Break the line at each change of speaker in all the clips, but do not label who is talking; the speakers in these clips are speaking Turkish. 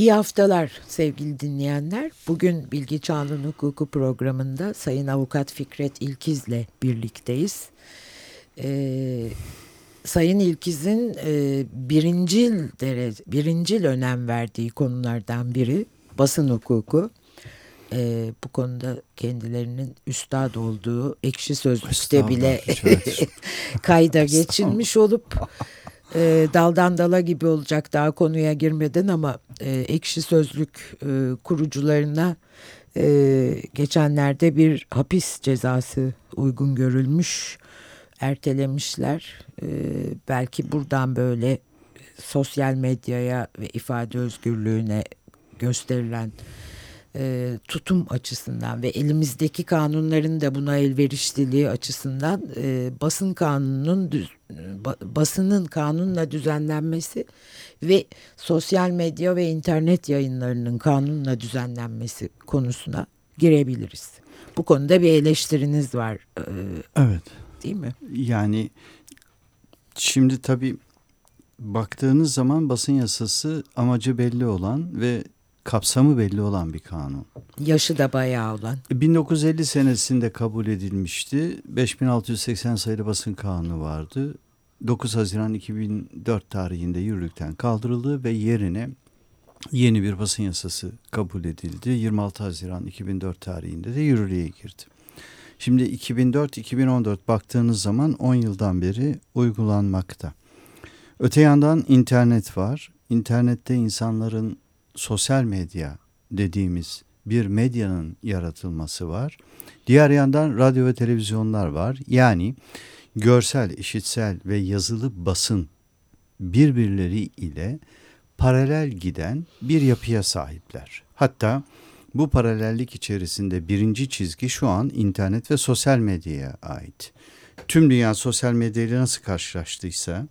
İyi haftalar sevgili dinleyenler. Bugün Bilgi Çağının Hukuku programında Sayın Avukat Fikret İlkiz'le birlikteyiz. Ee, Sayın İlkiz'in e, birincil, derece, birincil önem verdiği konulardan biri basın hukuku. Ee, bu konuda kendilerinin üstad olduğu ekşi sözlükte bile kayda geçilmiş olup e, daldan dala gibi olacak daha konuya girmeden ama e, ekşi sözlük e, kurucularına e, geçenlerde bir hapis cezası uygun görülmüş ertelemişler. E, belki buradan böyle sosyal medyaya ve ifade özgürlüğüne gösterilen e, tutum açısından ve elimizdeki kanunların da buna elverişliliği açısından e, basın kanununun basının kanunla düzenlenmesi ve sosyal medya ve internet yayınlarının kanunla düzenlenmesi konusuna girebiliriz. Bu konuda bir eleştiriniz var. E,
evet.
Değil mi?
Yani şimdi tabii baktığınız zaman basın yasası amacı belli olan ve kapsamı belli olan bir kanun.
Yaşı da bayağı olan.
1950 senesinde kabul edilmişti. 5680 sayılı basın kanunu vardı. 9 Haziran 2004 tarihinde yürürlükten kaldırıldı ve yerine yeni bir basın yasası kabul edildi. 26 Haziran 2004 tarihinde de yürürlüğe girdi. Şimdi 2004-2014 baktığınız zaman 10 yıldan beri uygulanmakta. Öte yandan internet var. İnternette insanların sosyal medya dediğimiz bir medyanın yaratılması var. Diğer yandan radyo ve televizyonlar var. Yani görsel, işitsel ve yazılı basın birbirleri ile paralel giden bir yapıya sahipler. Hatta bu paralellik içerisinde birinci çizgi şu an internet ve sosyal medyaya ait. Tüm dünya sosyal medyayla nasıl karşılaştıysa,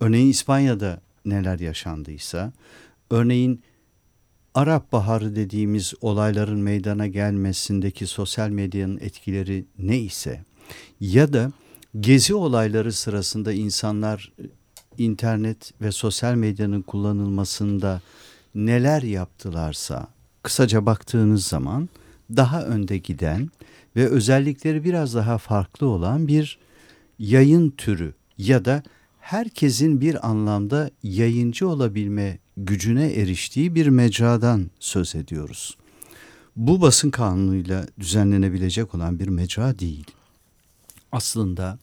örneğin İspanya'da neler yaşandıysa, örneğin Arap Baharı dediğimiz olayların meydana gelmesindeki sosyal medyanın etkileri ne ise ya da gezi olayları sırasında insanlar e, internet ve sosyal medyanın kullanılmasında neler yaptılarsa kısaca baktığınız zaman daha önde giden ve özellikleri biraz daha farklı olan bir yayın türü ya da herkesin bir anlamda yayıncı olabilme gücüne eriştiği bir mecradan söz ediyoruz. Bu basın kanunuyla düzenlenebilecek olan bir mecra değil. Aslında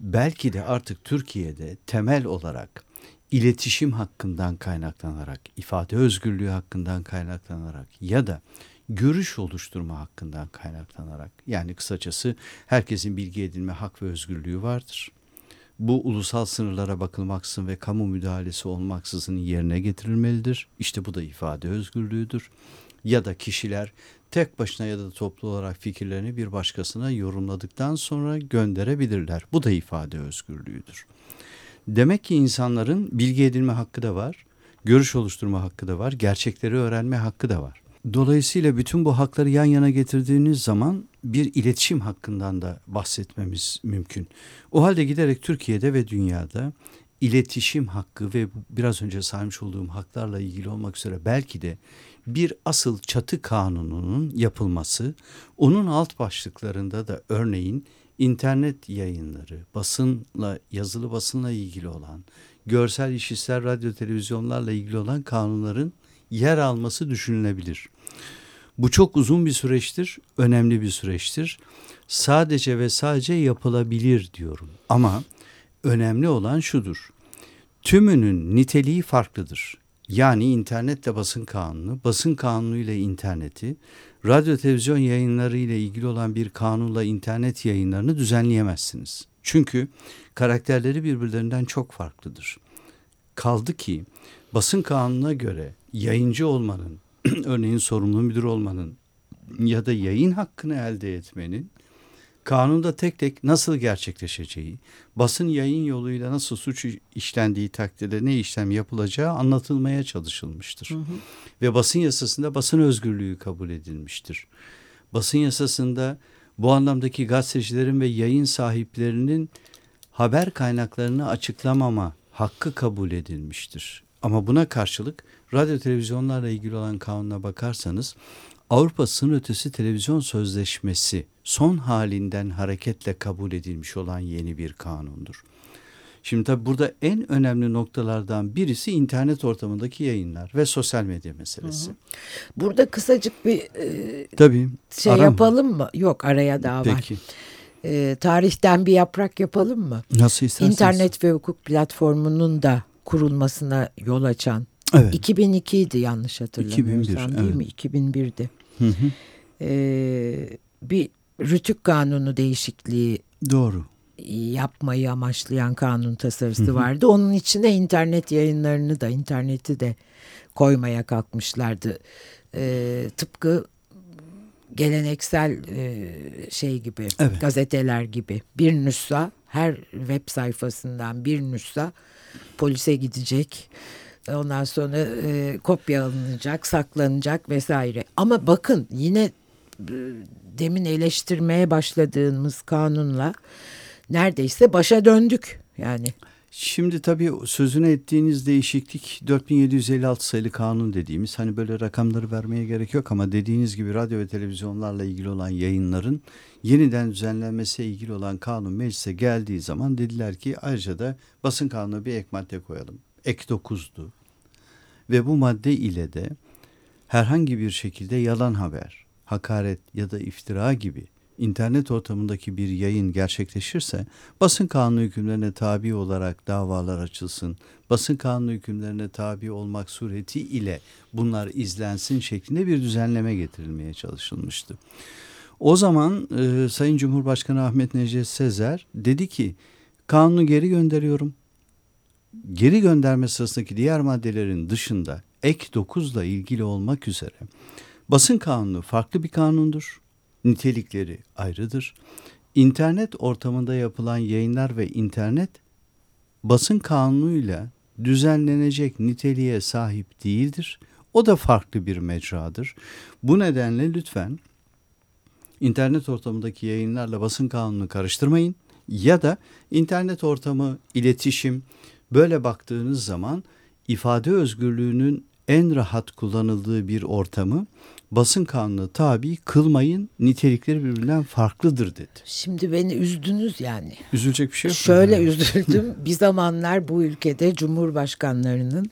belki de artık Türkiye'de temel olarak iletişim hakkından kaynaklanarak, ifade özgürlüğü hakkından kaynaklanarak ya da görüş oluşturma hakkından kaynaklanarak yani kısacası herkesin bilgi edinme hak ve özgürlüğü vardır bu ulusal sınırlara bakılmaksızın ve kamu müdahalesi olmaksızın yerine getirilmelidir. İşte bu da ifade özgürlüğüdür. Ya da kişiler tek başına ya da toplu olarak fikirlerini bir başkasına yorumladıktan sonra gönderebilirler. Bu da ifade özgürlüğüdür. Demek ki insanların bilgi edinme hakkı da var, görüş oluşturma hakkı da var, gerçekleri öğrenme hakkı da var. Dolayısıyla bütün bu hakları yan yana getirdiğiniz zaman bir iletişim hakkından da bahsetmemiz mümkün. O halde giderek Türkiye'de ve dünyada iletişim hakkı ve biraz önce saymış olduğum haklarla ilgili olmak üzere belki de bir asıl çatı kanununun yapılması, onun alt başlıklarında da örneğin internet yayınları, basınla, yazılı basınla ilgili olan, görsel işitsel radyo televizyonlarla ilgili olan kanunların yer alması düşünülebilir. Bu çok uzun bir süreçtir, önemli bir süreçtir. Sadece ve sadece yapılabilir diyorum. Ama önemli olan şudur. Tümünün niteliği farklıdır. Yani internetle basın kanunu, basın kanunu ile interneti, radyo televizyon yayınları ile ilgili olan bir kanunla internet yayınlarını düzenleyemezsiniz. Çünkü karakterleri birbirlerinden çok farklıdır. Kaldı ki basın kanununa göre yayıncı olmanın, örneğin sorumlu müdür olmanın ya da yayın hakkını elde etmenin kanunda tek tek nasıl gerçekleşeceği, basın yayın yoluyla nasıl suç işlendiği takdirde ne işlem yapılacağı anlatılmaya çalışılmıştır. Hı hı. Ve basın yasasında basın özgürlüğü kabul edilmiştir. Basın yasasında bu anlamdaki gazetecilerin ve yayın sahiplerinin haber kaynaklarını açıklamama hakkı kabul edilmiştir. Ama buna karşılık radyo televizyonlarla ilgili olan kanuna bakarsanız Avrupa Sınır Ötesi Televizyon Sözleşmesi son halinden hareketle kabul edilmiş olan yeni bir kanundur. Şimdi tabi burada en önemli noktalardan birisi internet ortamındaki yayınlar ve sosyal medya meselesi. Hı hı.
Burada kısacık bir e,
tabii,
şey aram. yapalım mı? Yok araya daha
var. Peki.
E, tarihten bir yaprak yapalım mı?
Nasıl isterseniz.
İnternet ve hukuk platformunun da kurulmasına yol açan. Evet. 2002 idi yanlış hatırlamıyorsam 2001, değil evet. mi? 2001'di. Hı hı. Ee, bir rütük kanunu değişikliği
Doğru
yapmayı amaçlayan kanun tasarısı vardı. Onun içine internet yayınlarını da interneti de koymaya kalkmışlardı. Ee, tıpkı geleneksel e, şey gibi evet. gazeteler gibi bir nüsha her web sayfasından bir nüsha polise gidecek. Ondan sonra e, kopya alınacak, saklanacak vesaire. Ama bakın yine e, demin eleştirmeye başladığımız kanunla neredeyse başa döndük yani.
Şimdi tabii sözünü ettiğiniz değişiklik 4756 sayılı kanun dediğimiz hani böyle rakamları vermeye gerek yok ama dediğiniz gibi radyo ve televizyonlarla ilgili olan yayınların yeniden düzenlenmesiyle ilgili olan kanun meclise geldiği zaman dediler ki ayrıca da basın kanunu bir ek madde koyalım. Ek 9'du ve bu madde ile de herhangi bir şekilde yalan haber, hakaret ya da iftira gibi internet ortamındaki bir yayın gerçekleşirse basın kanunu hükümlerine tabi olarak davalar açılsın. Basın kanunu hükümlerine tabi olmak sureti ile bunlar izlensin şeklinde bir düzenleme getirilmeye çalışılmıştı. O zaman e, Sayın Cumhurbaşkanı Ahmet Necdet Sezer dedi ki kanunu geri gönderiyorum. Geri gönderme sırasındaki diğer maddelerin dışında ek 9 ile ilgili olmak üzere basın kanunu farklı bir kanundur nitelikleri ayrıdır. İnternet ortamında yapılan yayınlar ve internet basın kanunuyla düzenlenecek niteliğe sahip değildir. O da farklı bir mecradır. Bu nedenle lütfen internet ortamındaki yayınlarla basın kanununu karıştırmayın ya da internet ortamı, iletişim böyle baktığınız zaman ifade özgürlüğünün en rahat kullanıldığı bir ortamı basın kanunu tabi kılmayın nitelikleri birbirinden farklıdır dedi.
Şimdi beni üzdünüz yani.
Üzülecek bir şey yok.
Şöyle üzüldüm. bir zamanlar bu ülkede cumhurbaşkanlarının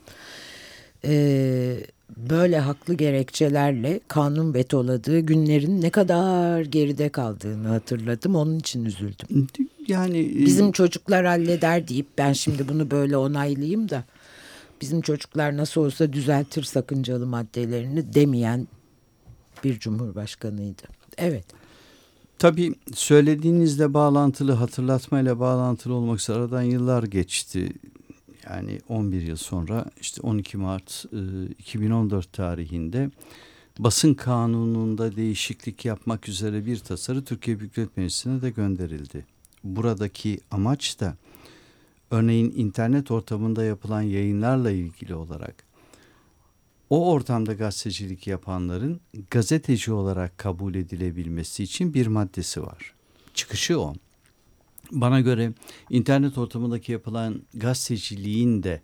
e, böyle haklı gerekçelerle kanun vetoladığı günlerin ne kadar geride kaldığını hatırladım. Onun için üzüldüm.
Yani e,
bizim çocuklar halleder deyip ben şimdi bunu böyle onaylayayım da bizim çocuklar nasıl olsa düzeltir sakıncalı maddelerini demeyen bir cumhurbaşkanıydı. Evet.
Tabii söylediğinizle bağlantılı, hatırlatmayla bağlantılı olmak üzere aradan yıllar geçti. Yani 11 yıl sonra işte 12 Mart 2014 tarihinde basın kanununda değişiklik yapmak üzere bir tasarı Türkiye Büyük Millet Meclisi'ne de gönderildi. Buradaki amaç da örneğin internet ortamında yapılan yayınlarla ilgili olarak o ortamda gazetecilik yapanların gazeteci olarak kabul edilebilmesi için bir maddesi var. Çıkışı o. Bana göre internet ortamındaki yapılan gazeteciliğin de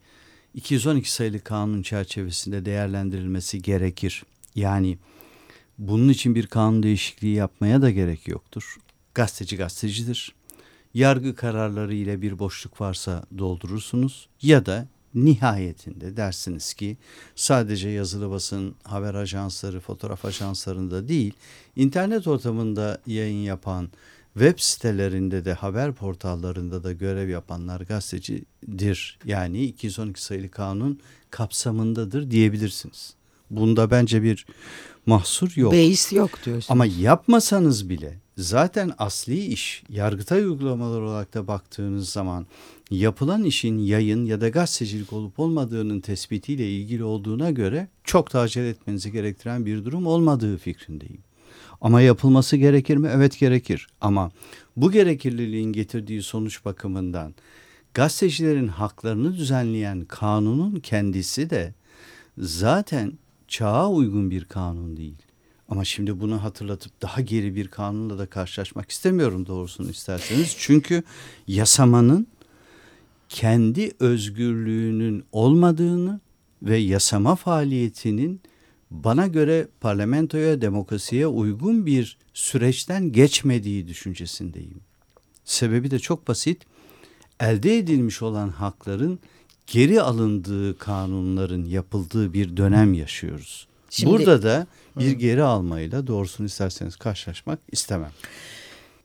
212 sayılı kanun çerçevesinde değerlendirilmesi gerekir. Yani bunun için bir kanun değişikliği yapmaya da gerek yoktur. Gazeteci gazetecidir. Yargı kararları ile bir boşluk varsa doldurursunuz ya da nihayetinde dersiniz ki sadece yazılı basın, haber ajansları, fotoğraf ajanslarında değil, internet ortamında yayın yapan, web sitelerinde de haber portallarında da görev yapanlar gazetecidir. Yani 212 sayılı kanun kapsamındadır diyebilirsiniz. Bunda bence bir mahsur yok.
Beis yok diyorsunuz.
Ama yapmasanız bile zaten asli iş yargıtay uygulamalar olarak da baktığınız zaman yapılan işin yayın ya da gazetecilik olup olmadığının tespitiyle ilgili olduğuna göre çok da acele etmenizi gerektiren bir durum olmadığı fikrindeyim. Ama yapılması gerekir mi? Evet gerekir. Ama bu gerekirliliğin getirdiği sonuç bakımından gazetecilerin haklarını düzenleyen kanunun kendisi de zaten çağa uygun bir kanun değil. Ama şimdi bunu hatırlatıp daha geri bir kanunla da karşılaşmak istemiyorum doğrusunu isterseniz. Çünkü yasamanın kendi özgürlüğünün olmadığını ve yasama faaliyetinin bana göre parlamentoya, demokrasiye uygun bir süreçten geçmediği düşüncesindeyim. Sebebi de çok basit. Elde edilmiş olan hakların geri alındığı kanunların yapıldığı bir dönem yaşıyoruz. Şimdi, Burada da bir geri almayla doğrusunu isterseniz karşılaşmak istemem.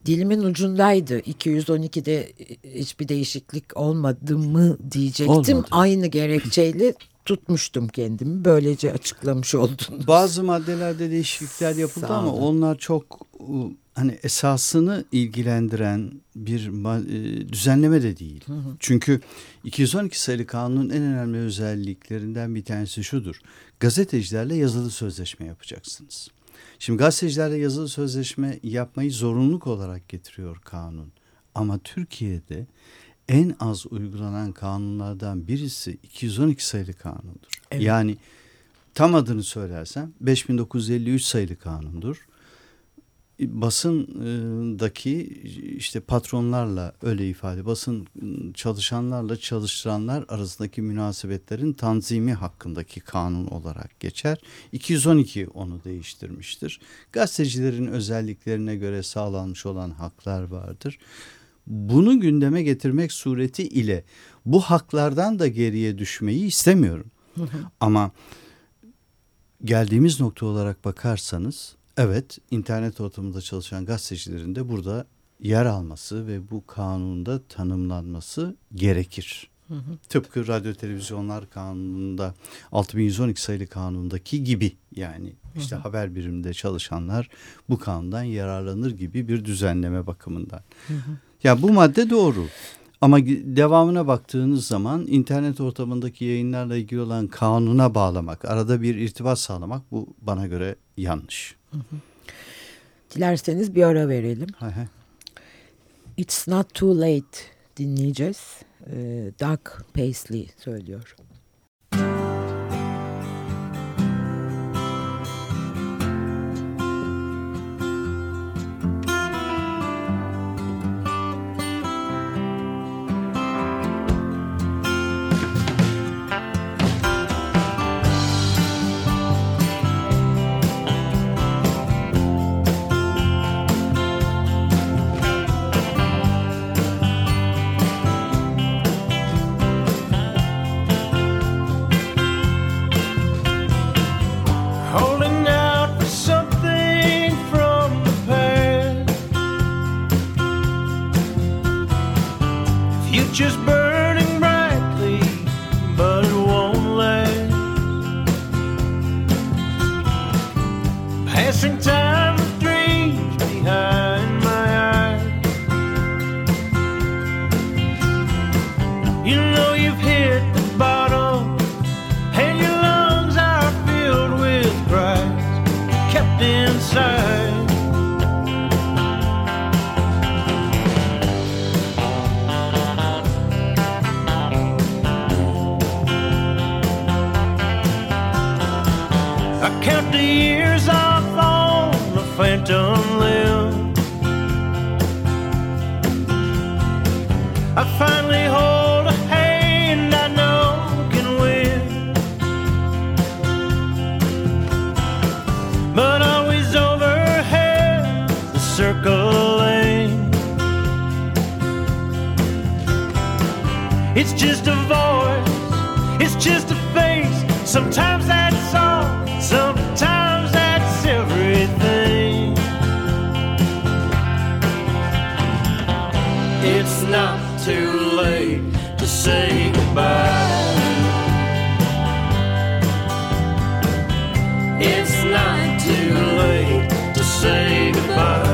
Dilimin ucundaydı. 212'de hiçbir değişiklik olmadı mı diyecektim. Olmadı. Aynı gerekçeyle tutmuştum kendimi. Böylece açıklamış oldun.
Bazı maddelerde değişiklikler yapıldı ama onlar çok hani esasını ilgilendiren bir e, düzenleme de değil. Hı hı. Çünkü 212 sayılı kanunun en önemli özelliklerinden bir tanesi şudur. Gazetecilerle yazılı sözleşme yapacaksınız. Şimdi gazetecilerle yazılı sözleşme yapmayı zorunluluk olarak getiriyor kanun. Ama Türkiye'de en az uygulanan kanunlardan birisi 212 sayılı kanundur. Evet. Yani tam adını söylersem 5953 sayılı kanundur basındaki işte patronlarla öyle ifade basın çalışanlarla çalıştıranlar arasındaki münasebetlerin tanzimi hakkındaki kanun olarak geçer. 212 onu değiştirmiştir. Gazetecilerin özelliklerine göre sağlanmış olan haklar vardır. Bunu gündeme getirmek sureti ile bu haklardan da geriye düşmeyi istemiyorum. Ama geldiğimiz nokta olarak bakarsanız Evet, internet ortamında çalışan gazetecilerin de burada yer alması ve bu kanunda tanımlanması gerekir. Hı hı. Tıpkı radyo televizyonlar kanununda 6112 sayılı kanundaki gibi yani işte hı hı. haber biriminde çalışanlar bu kanundan yararlanır gibi bir düzenleme bakımından. Hı hı. Ya bu madde doğru. Ama devamına baktığınız zaman internet ortamındaki yayınlarla ilgili olan kanuna bağlamak, arada bir irtibat sağlamak bu bana göre yanlış.
Dilerseniz bir ara verelim. It's Not Too Late dinleyeceğiz. Ee, Doug Paisley söylüyor. circling. It's just a voice, it's just a face. Sometimes that's all, sometimes that's everything. It's not too late to say goodbye. It's not too late to say goodbye.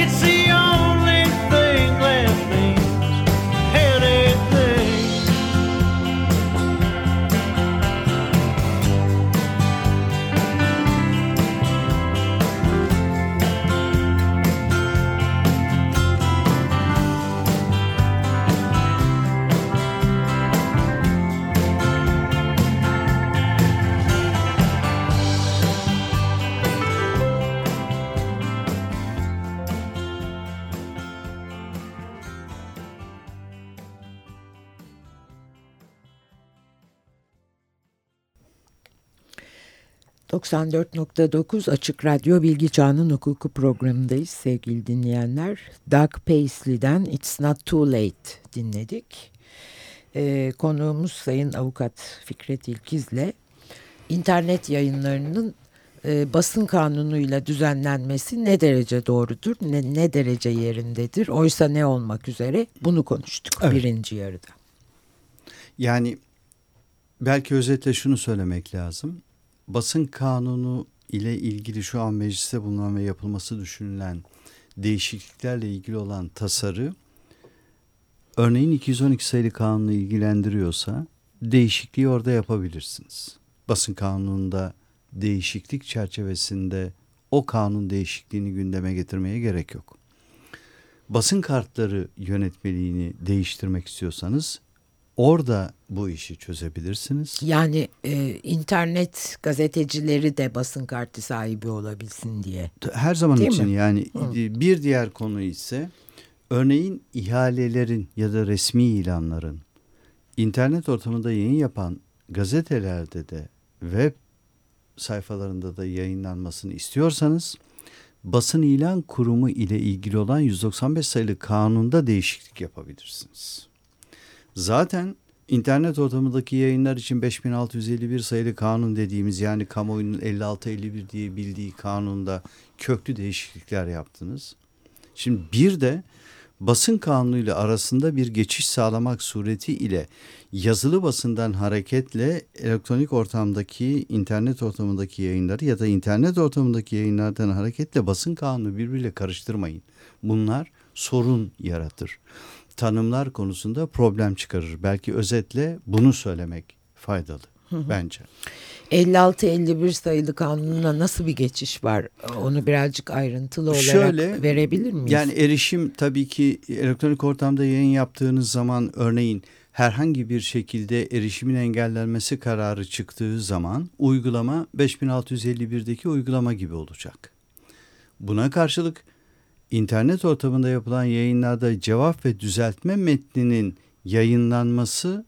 İt's the ...94.9 Açık Radyo Bilgi Çağının Hukuku programındayız sevgili dinleyenler. Doug Paisley'den It's Not Too Late dinledik. Ee, konuğumuz Sayın Avukat Fikret İlkiz'le internet yayınlarının e, basın kanunuyla düzenlenmesi ne derece doğrudur, ne, ne derece yerindedir, oysa ne olmak üzere bunu konuştuk
Evet.
birinci yarıda.
Yani belki özetle şunu söylemek lazım. Basın kanunu ile ilgili şu an mecliste bulunan ve yapılması düşünülen değişikliklerle ilgili olan tasarı örneğin 212 sayılı kanunu ilgilendiriyorsa değişikliği orada yapabilirsiniz. Basın kanununda değişiklik çerçevesinde o kanun değişikliğini gündeme getirmeye gerek yok. Basın kartları yönetmeliğini değiştirmek istiyorsanız orada bu işi çözebilirsiniz.
Yani e, internet gazetecileri de basın kartı sahibi olabilsin diye.
Her zaman
Değil
için
mi?
yani bir diğer konu ise örneğin ihalelerin ya da resmi ilanların internet ortamında yayın yapan gazetelerde de web sayfalarında da yayınlanmasını istiyorsanız basın ilan kurumu ile ilgili olan 195 sayılı kanunda değişiklik yapabilirsiniz. Zaten internet ortamındaki yayınlar için 5651 sayılı kanun dediğimiz yani kamuoyunun 56-51 diye bildiği kanunda köklü değişiklikler yaptınız. Şimdi bir de basın kanunuyla arasında bir geçiş sağlamak sureti ile yazılı basından hareketle elektronik ortamdaki internet ortamındaki yayınları ya da internet ortamındaki yayınlardan hareketle basın kanunu birbiriyle karıştırmayın. Bunlar sorun yaratır. Tanımlar konusunda problem çıkarır. Belki özetle bunu söylemek faydalı bence.
56-51 sayılı kanununa nasıl bir geçiş var? Onu birazcık ayrıntılı olarak
Şöyle,
verebilir miyiz?
Yani erişim tabii ki elektronik ortamda yayın yaptığınız zaman örneğin herhangi bir şekilde erişimin engellenmesi kararı çıktığı zaman uygulama 5651'deki uygulama gibi olacak. Buna karşılık internet ortamında yapılan yayınlarda cevap ve düzeltme metninin yayınlanması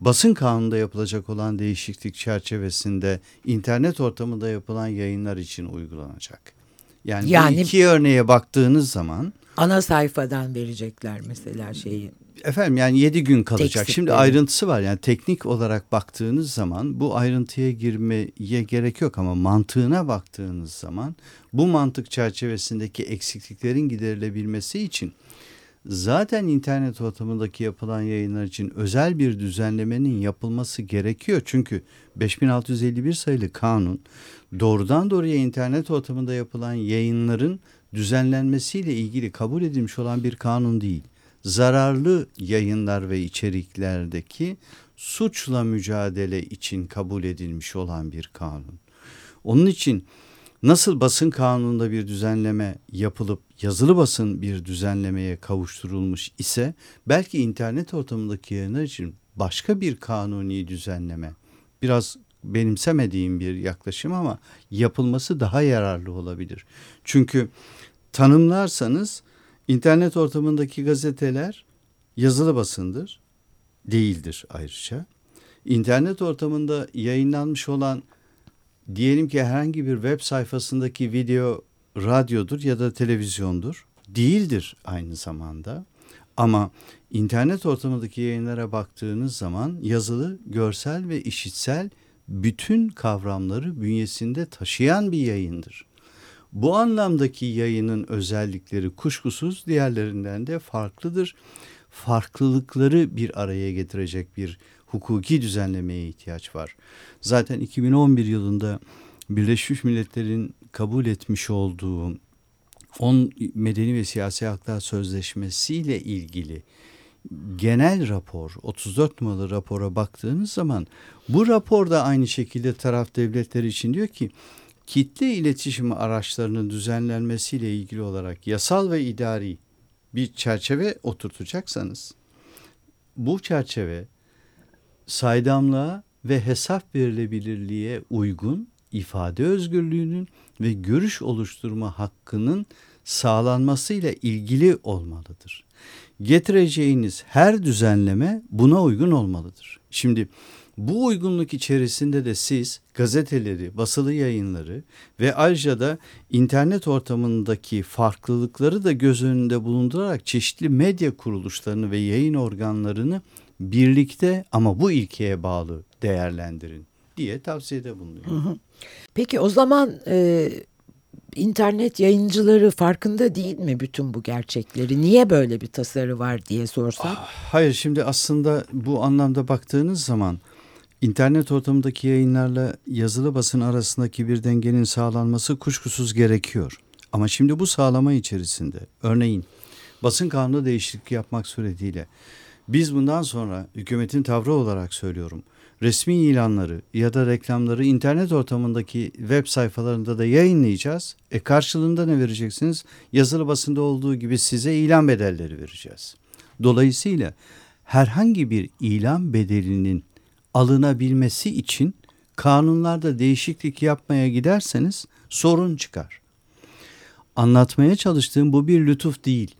basın kanununda yapılacak olan değişiklik çerçevesinde internet ortamında yapılan yayınlar için uygulanacak. Yani,
Yani-
iki örneğe baktığınız zaman
Ana sayfadan verecekler mesela şeyi.
Efendim yani 7 gün kalacak.
Teksitleri.
Şimdi ayrıntısı var yani teknik olarak baktığınız zaman bu ayrıntıya girmeye gerek yok ama mantığına baktığınız zaman bu mantık çerçevesindeki eksikliklerin giderilebilmesi için zaten internet ortamındaki yapılan yayınlar için özel bir düzenlemenin yapılması gerekiyor. Çünkü 5651 sayılı kanun doğrudan doğruya internet ortamında yapılan yayınların düzenlenmesiyle ilgili kabul edilmiş olan bir kanun değil. Zararlı yayınlar ve içeriklerdeki suçla mücadele için kabul edilmiş olan bir kanun. Onun için nasıl basın kanununda bir düzenleme yapılıp yazılı basın bir düzenlemeye kavuşturulmuş ise belki internet ortamındaki yayınlar için başka bir kanuni düzenleme biraz benimsemediğim bir yaklaşım ama yapılması daha yararlı olabilir. Çünkü tanımlarsanız internet ortamındaki gazeteler yazılı basındır, değildir ayrıca. İnternet ortamında yayınlanmış olan diyelim ki herhangi bir web sayfasındaki video radyodur ya da televizyondur. Değildir aynı zamanda. Ama internet ortamındaki yayınlara baktığınız zaman yazılı, görsel ve işitsel bütün kavramları bünyesinde taşıyan bir yayındır. Bu anlamdaki yayının özellikleri kuşkusuz diğerlerinden de farklıdır. Farklılıkları bir araya getirecek bir hukuki düzenlemeye ihtiyaç var. Zaten 2011 yılında Birleşmiş Milletler'in kabul etmiş olduğu 10 Medeni ve Siyasi Haklar Sözleşmesi ile ilgili genel rapor 34 numaralı rapora baktığınız zaman bu raporda aynı şekilde taraf devletleri için diyor ki kitle iletişimi araçlarının düzenlenmesiyle ilgili olarak yasal ve idari bir çerçeve oturtacaksanız bu çerçeve saydamlığa ve hesap verilebilirliğe uygun ifade özgürlüğünün ve görüş oluşturma hakkının sağlanmasıyla ilgili olmalıdır. Getireceğiniz her düzenleme buna uygun olmalıdır. Şimdi bu uygunluk içerisinde de siz gazeteleri, basılı yayınları ve ayrıca da internet ortamındaki farklılıkları da göz önünde bulundurarak çeşitli medya kuruluşlarını ve yayın organlarını birlikte ama bu ilkeye bağlı değerlendirin diye tavsiyede bulunuyor.
Peki o zaman e, internet yayıncıları farkında değil mi bütün bu gerçekleri? Niye böyle bir tasarı var diye sorsak?
Ah, hayır şimdi aslında bu anlamda baktığınız zaman internet ortamındaki yayınlarla yazılı basın arasındaki bir dengenin sağlanması kuşkusuz gerekiyor. Ama şimdi bu sağlama içerisinde örneğin basın kanunu değişiklik yapmak suretiyle biz bundan sonra hükümetin tavrı olarak söylüyorum resmi ilanları ya da reklamları internet ortamındaki web sayfalarında da yayınlayacağız. E karşılığında ne vereceksiniz? Yazılı basında olduğu gibi size ilan bedelleri vereceğiz. Dolayısıyla herhangi bir ilan bedelinin alınabilmesi için kanunlarda değişiklik yapmaya giderseniz sorun çıkar. Anlatmaya çalıştığım bu bir lütuf değil.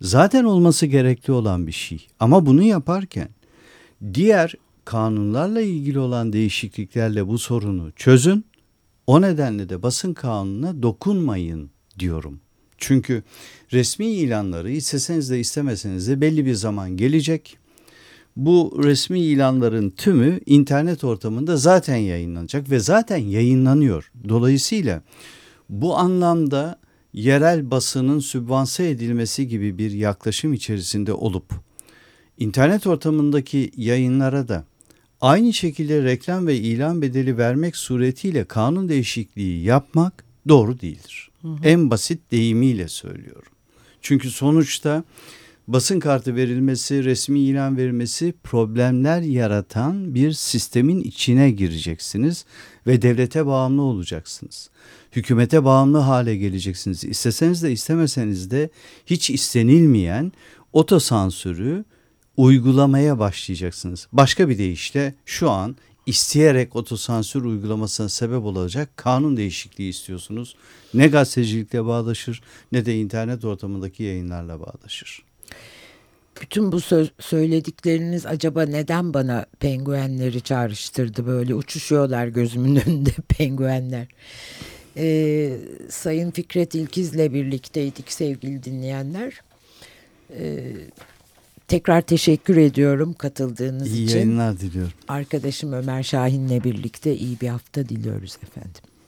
Zaten olması gerekli olan bir şey. Ama bunu yaparken diğer kanunlarla ilgili olan değişikliklerle bu sorunu çözün. O nedenle de basın kanununa dokunmayın diyorum. Çünkü resmi ilanları isteseniz de istemeseniz de belli bir zaman gelecek. Bu resmi ilanların tümü internet ortamında zaten yayınlanacak ve zaten yayınlanıyor. Dolayısıyla bu anlamda yerel basının sübvanse edilmesi gibi bir yaklaşım içerisinde olup internet ortamındaki yayınlara da aynı şekilde reklam ve ilan bedeli vermek suretiyle kanun değişikliği yapmak doğru değildir. Hı hı. En basit deyimiyle söylüyorum. Çünkü sonuçta basın kartı verilmesi, resmi ilan verilmesi problemler yaratan bir sistemin içine gireceksiniz ve devlete bağımlı olacaksınız. Hükümete bağımlı hale geleceksiniz. İsteseniz de istemeseniz de hiç istenilmeyen otosansürü uygulamaya başlayacaksınız. Başka bir deyişle şu an isteyerek otosansür uygulamasına sebep olacak kanun değişikliği istiyorsunuz. Ne gazetecilikle bağdaşır ne de internet ortamındaki yayınlarla bağdaşır.
Bütün bu söz, söyledikleriniz acaba neden bana penguenleri çağrıştırdı böyle uçuşuyorlar gözümün önünde penguenler. Ee, Sayın Fikret İlkiz'le birlikteydik sevgili dinleyenler. Ee, Tekrar teşekkür ediyorum katıldığınız
iyi
için.
İyi yayınlar diliyorum.
Arkadaşım Ömer Şahin'le birlikte iyi bir hafta diliyoruz efendim.